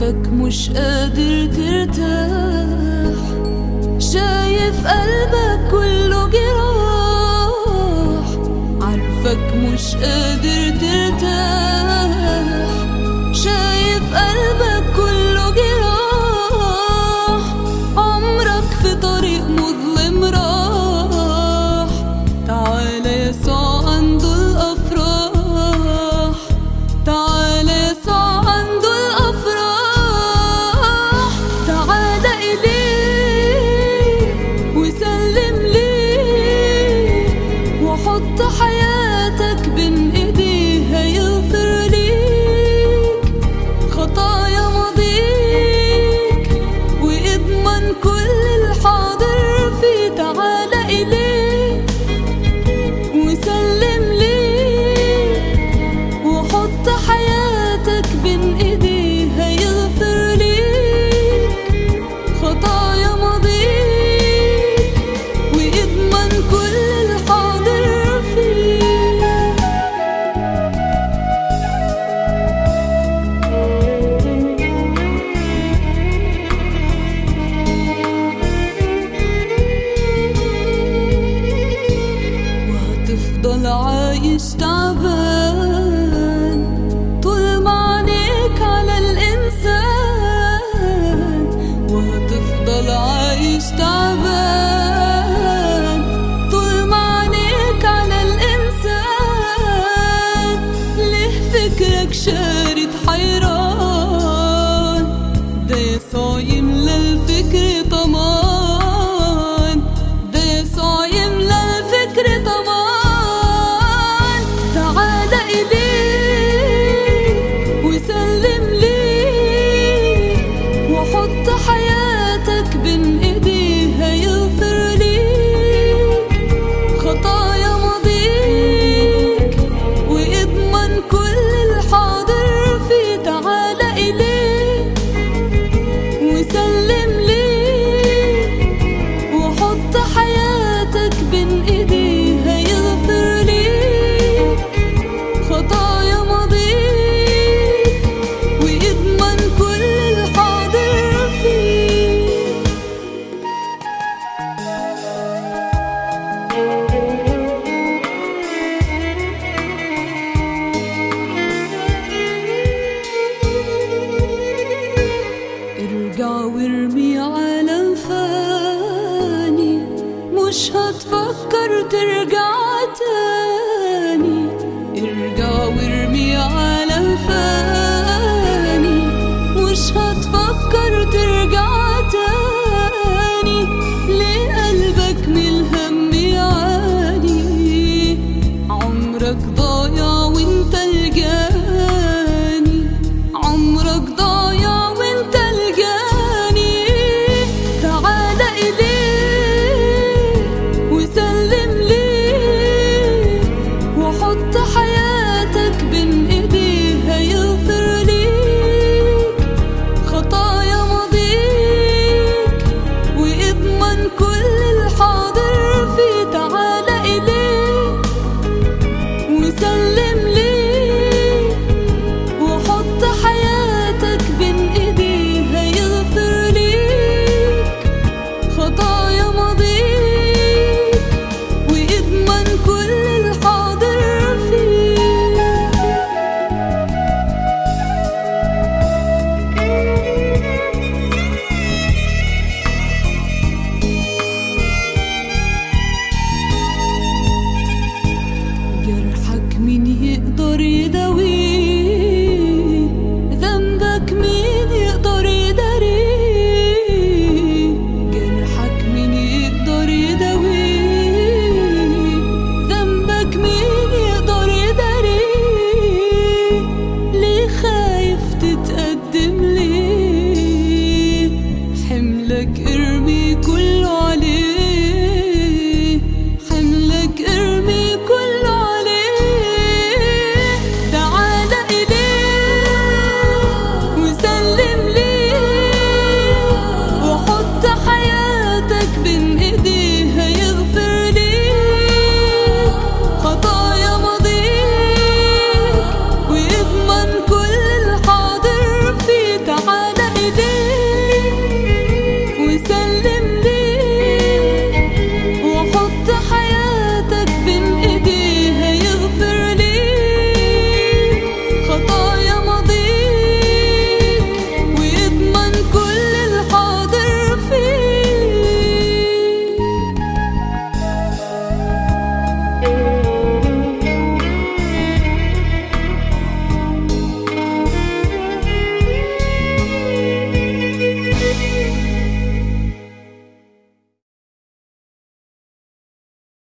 شايفك مش قادر ترتاح. شايف قلبك كله جراح. عارفك مش قادر ترتاح. Stop. Florida